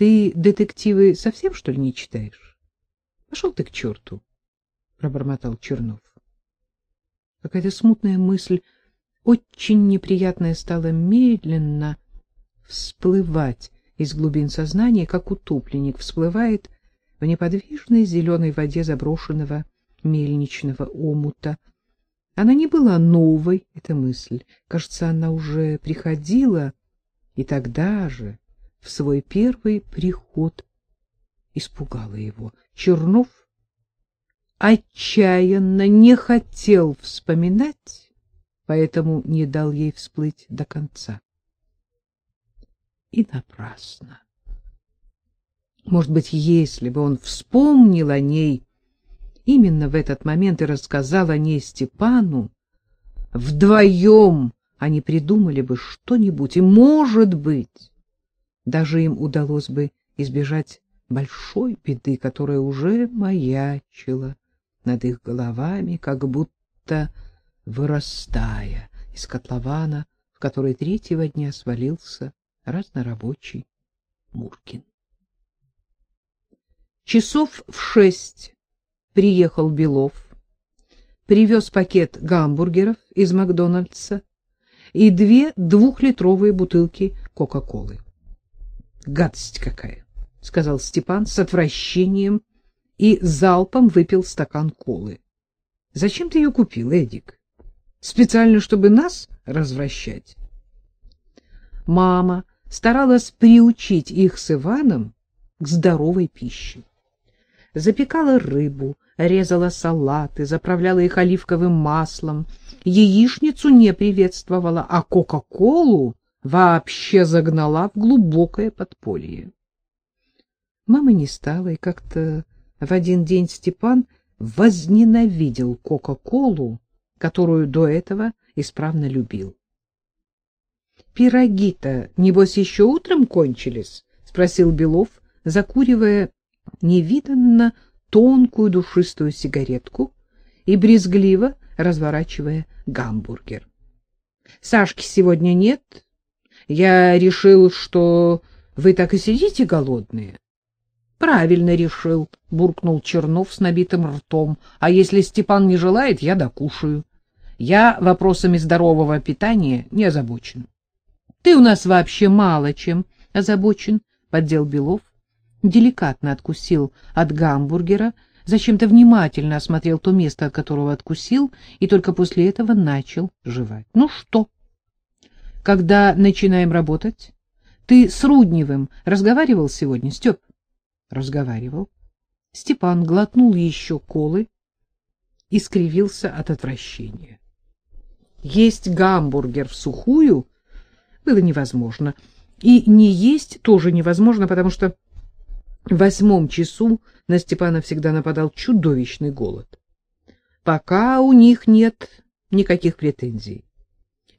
Ты детективы совсем, что ли, не читаешь? Пошел ты к черту, — пробормотал Чернов. Какая-то смутная мысль, очень неприятная, стала медленно всплывать из глубин сознания, как утопленник всплывает в неподвижной зеленой воде заброшенного мельничного омута. Она не была новой, эта мысль. Кажется, она уже приходила, и тогда же, в свой первый приход, испугала его. Чернов отчаянно не хотел вспоминать, поэтому не дал ей всплыть до конца. И напрасно. Может быть, если бы он вспомнил о ней именно в этот момент и рассказал о ней Степану, вдвоем они придумали бы что-нибудь, и, может быть, даже им удалось бы избежать большой беды, которая уже маячила над их головами, как будто вырастая из котлована, в который третьего дня свалился разнорабочий Муркин. Часов в шесть приехал Белов, привез пакет гамбургеров из Макдональдса и две двухлитровые бутылки Кока-Колы. Гадость какая, сказал Степан с отвращением и залпом выпил стакан колы. Зачем ты ее купил, Эдик? Специально, чтобы нас развращать? Мама старалась приучить их с Иваном к здоровой пище запекала рыбу, резала салаты, заправляла их оливковым маслом, яичницу не приветствовала, а кока-колу вообще загнала в глубокое подполье. Мамы не стало, и как-то в один день Степан возненавидел кока-колу, которую до этого исправно любил. — Пироги-то, небось, еще утром кончились? — спросил Белов, закуривая невиданно тонкую душистую сигаретку и брезгливо разворачивая гамбургер. Сашки сегодня нет. Я решил, что вы так и сидите голодные. Правильно решил, буркнул Чернов с набитым ртом. А если Степан не желает, я докушаю. Я вопросами здорового питания не озабочен. Ты у нас вообще мало чем озабочен, поддел Белов деликатно откусил от гамбургера, зачем-то внимательно осмотрел то место, от которого откусил, и только после этого начал жевать. Ну что? Когда начинаем работать? Ты с Рудневым разговаривал сегодня, Степ? Разговаривал. Степан глотнул еще колы и скривился от отвращения. Есть гамбургер в сухую было невозможно, и не есть тоже невозможно, потому что в восьмом часу на Степана всегда нападал чудовищный голод. Пока у них нет никаких претензий.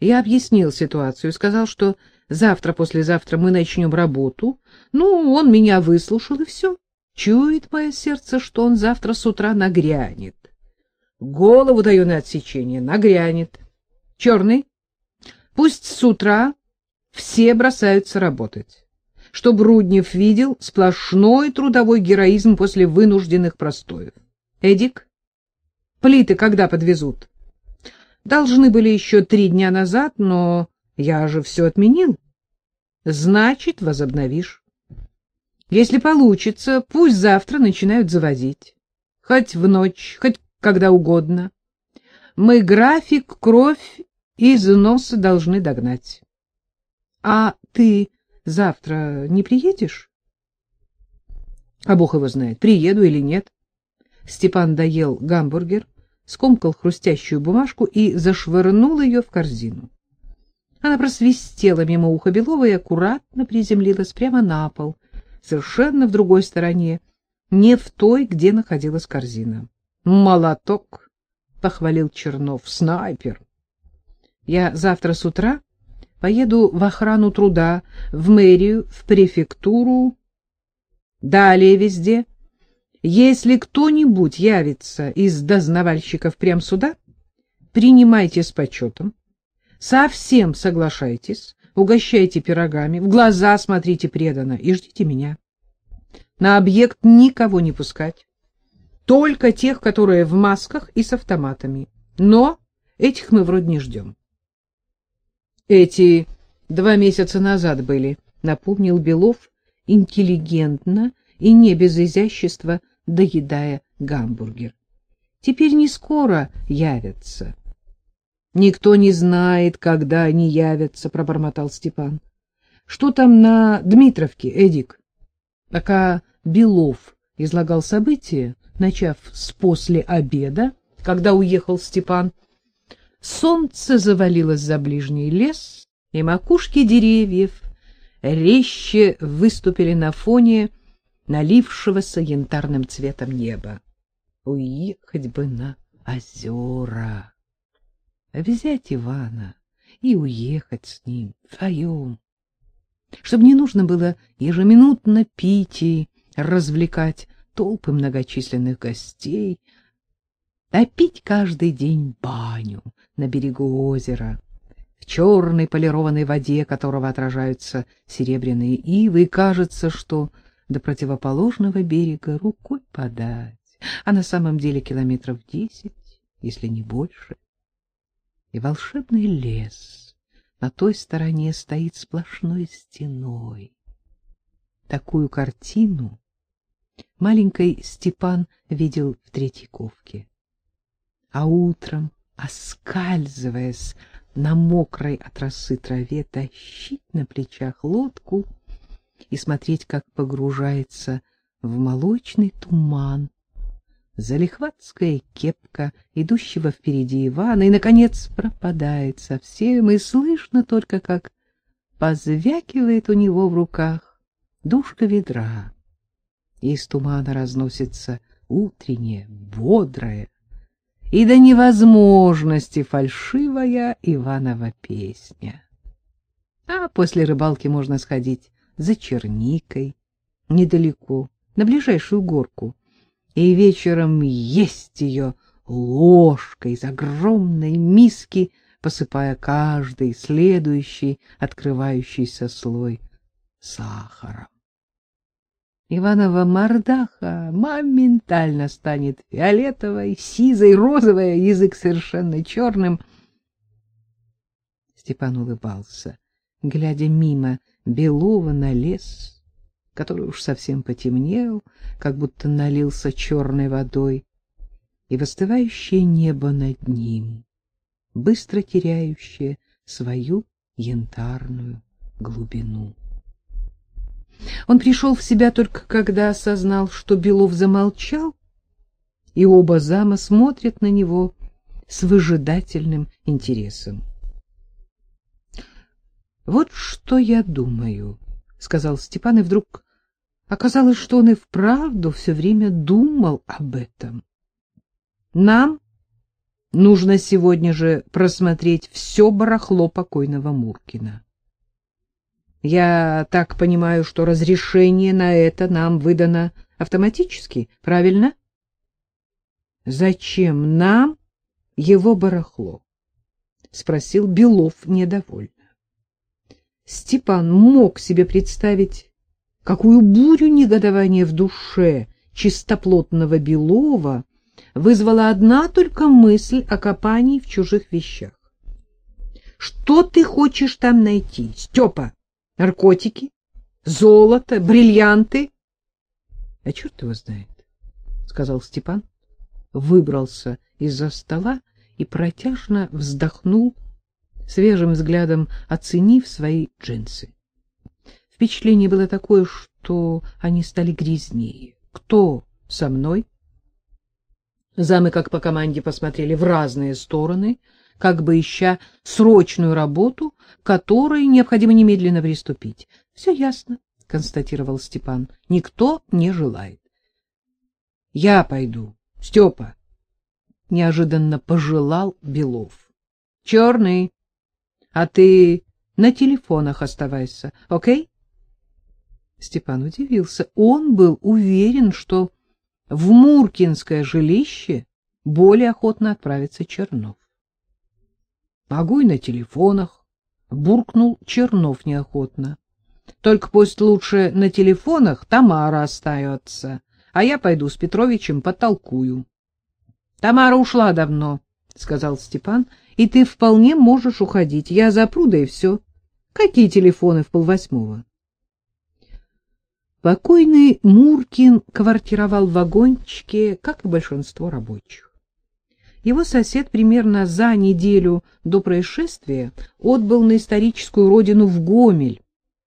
Я объяснил ситуацию, сказал, что завтра-послезавтра мы начнем работу. Ну, он меня выслушал, и все. Чует мое сердце, что он завтра с утра нагрянет. Голову даю на отсечение, нагрянет. Черный, пусть с утра все бросаются работать чтобы Руднев видел сплошной трудовой героизм после вынужденных простоев. Эдик, плиты когда подвезут? Должны были еще три дня назад, но я же все отменил. Значит, возобновишь. Если получится, пусть завтра начинают завозить. Хоть в ночь, хоть когда угодно. Мы график, кровь и износы должны догнать. А ты завтра не приедешь? А бог его знает, приеду или нет. Степан доел гамбургер, скомкал хрустящую бумажку и зашвырнул ее в корзину. Она просвистела мимо уха Белова и аккуратно приземлилась прямо на пол, совершенно в другой стороне, не в той, где находилась корзина. «Молоток!» — похвалил Чернов. «Снайпер!» «Я завтра с утра Поеду в охрану труда, в мэрию, в префектуру. Далее везде. Если кто-нибудь явится из дознавальщиков прям сюда, принимайте с почетом, совсем соглашайтесь, угощайте пирогами, в глаза смотрите преданно и ждите меня. на объект никого не пускать. Только тех, которые в масках и с автоматами. Но этих мы вроде не ждем. Эти два месяца назад были, напомнил Белов интеллигентно и не без изящества, доедая гамбургер. Теперь не скоро явятся. Никто не знает, когда они явятся, пробормотал Степан. Что там на Дмитровке, Эдик? Пока Белов излагал события, начав с после обеда, когда уехал Степан, солнце завалилось за ближний лес, и макушки деревьев резче выступили на фоне налившегося янтарным цветом неба. Уехать бы на озера, взять Ивана и уехать с ним вдвоем. Чтобы не нужно было ежеминутно пить и развлекать толпы многочисленных гостей, а пить каждый день баню на берегу озера, в черной полированной воде которого отражаются серебряные ивы, и кажется, что до противоположного берега рукой подать, а на самом деле километров десять, если не больше. И волшебный лес — на той стороне стоит сплошной стеной. Такую картину маленький Степан видел в Третьяковке. А утром, оскальзываясь на мокрой от росы траве, тащить на плечах лодку и смотреть, как погружается в молочный туман залихватская кепка идущего впереди Ивана, и, наконец, пропадает совсем, и слышно только, как позвякивает у него в руках душка ведра. Из тумана разносится утренняя, бодрая и до невозможности фальшивая Иванова песня. А после рыбалки можно сходить за черникой недалеко, на ближайшую горку, и вечером есть ее ложкой из огромной миски, посыпая каждый следующий открывающийся слой сахаром. Иванова мордаха моментально станет фиолетовой, сизой, розовой, язык совершенно черным. Степан улыбался, глядя мимо Белова на лес, который уж совсем потемнел, как будто налился черной водой, и выстывающее небо над ним, быстро теряющее свою янтарную глубину. Он пришел в себя только когда осознал, что Белов замолчал, и оба зама смотрят на него с выжидательным интересом. Вот что я думаю, сказал Степан, и вдруг оказалось, что он и вправду все время думал об этом. Нам нужно сегодня же просмотреть все барахло покойного Муркина. Я так понимаю, что разрешение на это нам выдано автоматически, правильно? Зачем нам его барахло? спросил Белов недовольно. Степан мог себе представить, какую бурю негодования в душе чистоплотного Белова вызвала одна только мысль о копании в чужих вещах. Что ты хочешь там найти, Степа? Наркотики? Золото? Бриллианты? — А черт его знает, — сказал Степан, выбрался из-за стола и протяжно вздохнул свежим взглядом оценив свои джинсы. Впечатление было такое, что они стали грязнее. Кто со мной? Замы, как по команде, посмотрели в разные стороны, как бы ища срочную работу, которой необходимо немедленно приступить. — Все ясно, — констатировал Степан. — Никто не желает. — Я пойду. Степа. Неожиданно пожелал Белов. — Черный. А ты на телефонах оставайся, окей? Степан удивился. Он был уверен, что в Муркинское жилище более охотно отправится Чернов. — Могу и на телефонах, — буркнул Чернов неохотно. Только пусть лучше на телефонах Тамара остается, а я пойду с Петровичем потолкую. — Тамара ушла давно, — сказал Степан, — и ты вполне можешь уходить. Я запру, да и все. Какие телефоны в полвосьмого? Покойный Муркин квартировал в вагончике, как и большинство рабочих. Его сосед примерно за неделю до происшествия отбыл на историческую родину в Гомель,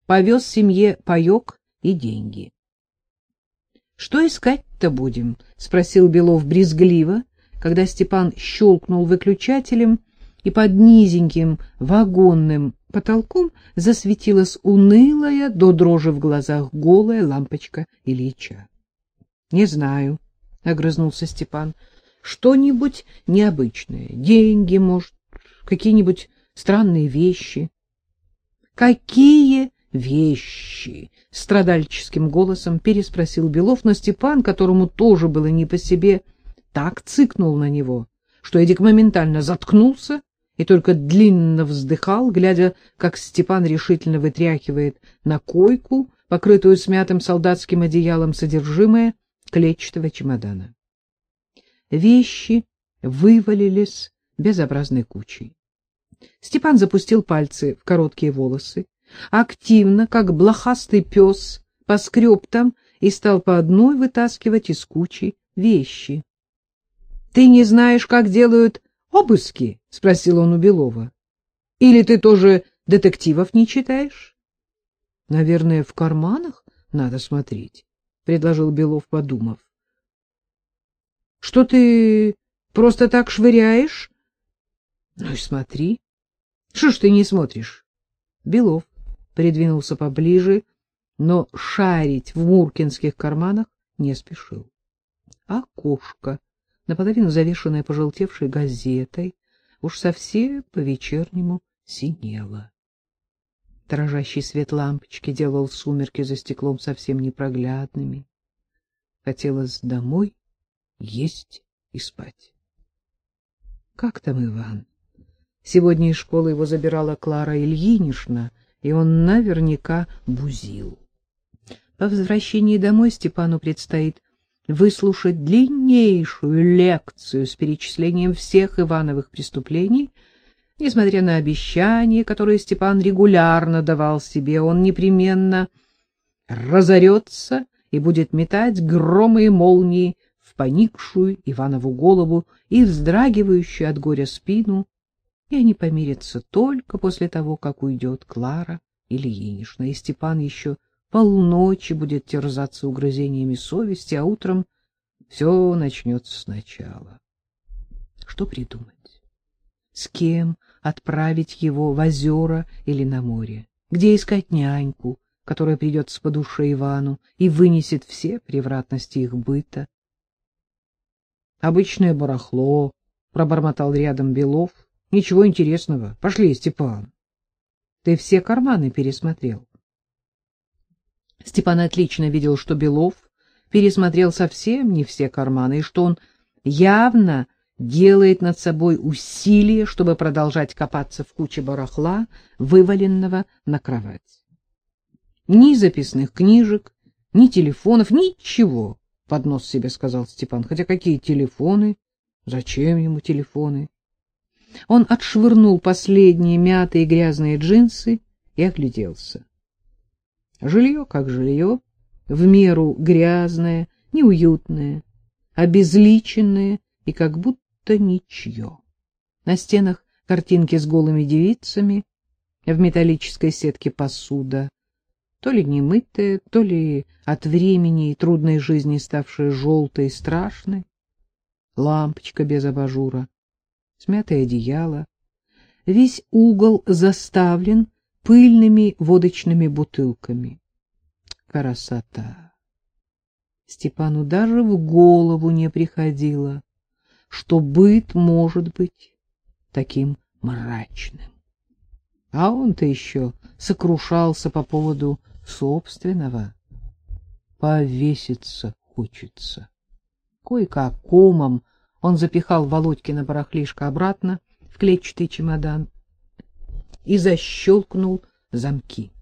повез семье паек и деньги. — Что искать-то будем? — спросил Белов брезгливо, когда Степан щелкнул выключателем, и под низеньким вагонным потолком засветилась унылая до дрожи в глазах голая лампочка Ильича. — Не знаю, — огрызнулся Степан, — что-нибудь необычное, деньги, может, какие-нибудь странные вещи. — Какие вещи? — страдальческим голосом переспросил Белов, но Степан, которому тоже было не по себе, так цыкнул на него, что Эдик моментально заткнулся и только длинно вздыхал, глядя, как Степан решительно вытряхивает на койку, покрытую смятым солдатским одеялом, содержимое клетчатого чемодана. Вещи вывалились безобразной кучей. Степан запустил пальцы в короткие волосы, активно, как блохастый пес, поскреб там и стал по одной вытаскивать из кучи вещи. — Ты не знаешь, как делают обыски? — спросил он у Белова. — Или ты тоже детективов не читаешь? — Наверное, в карманах надо смотреть, — предложил Белов, подумав. — Что ты просто так швыряешь? — Ну и смотри. — Что ж ты не смотришь? Белов придвинулся поближе, но шарить в муркинских карманах не спешил. Окошко, наполовину завешенное пожелтевшей газетой, уж совсем по-вечернему синело. Дрожащий свет лампочки делал сумерки за стеклом совсем непроглядными. Хотелось домой есть и спать. Как там Иван? Сегодня из школы его забирала Клара Ильинична, и он наверняка бузил. По возвращении домой Степану предстоит выслушать длиннейшую лекцию с перечислением всех Ивановых преступлений, несмотря на обещания, которые Степан регулярно давал себе, он непременно разорется и будет метать громы и молнии в поникшую Иванову голову и вздрагивающую от горя спину, и они помирятся только после того, как уйдет Клара Ильинична, и Степан еще полночи будет терзаться угрызениями совести, а утром все начнется сначала. Что придумать? С кем отправить его в озера или на море? Где искать няньку, которая придется по душе Ивану и вынесет все превратности их быта? Обычное барахло, пробормотал рядом Белов. Ничего интересного. Пошли, Степан. Ты все карманы пересмотрел. Степан отлично видел, что Белов пересмотрел совсем не все карманы, и что он явно делает над собой усилие, чтобы продолжать копаться в куче барахла, вываленного на кровать. Ни записных книжек, ни телефонов, ничего, — под нос себе сказал Степан. Хотя какие телефоны? Зачем ему телефоны? Он отшвырнул последние мятые грязные джинсы и огляделся. Жилье как жилье, в меру грязное, неуютное, обезличенное и как будто ничье. На стенах картинки с голыми девицами, в металлической сетке посуда, то ли немытая, то ли от времени и трудной жизни ставшая желтой и страшной, лампочка без абажура, смятое одеяло, весь угол заставлен пыльными водочными бутылками. Красота! Степану даже в голову не приходило, что быт может быть таким мрачным. А он-то еще сокрушался по поводу собственного. Повеситься хочется. Кое-как комом он запихал Володькина барахлишко обратно в клетчатый чемодан и защелкнул замки.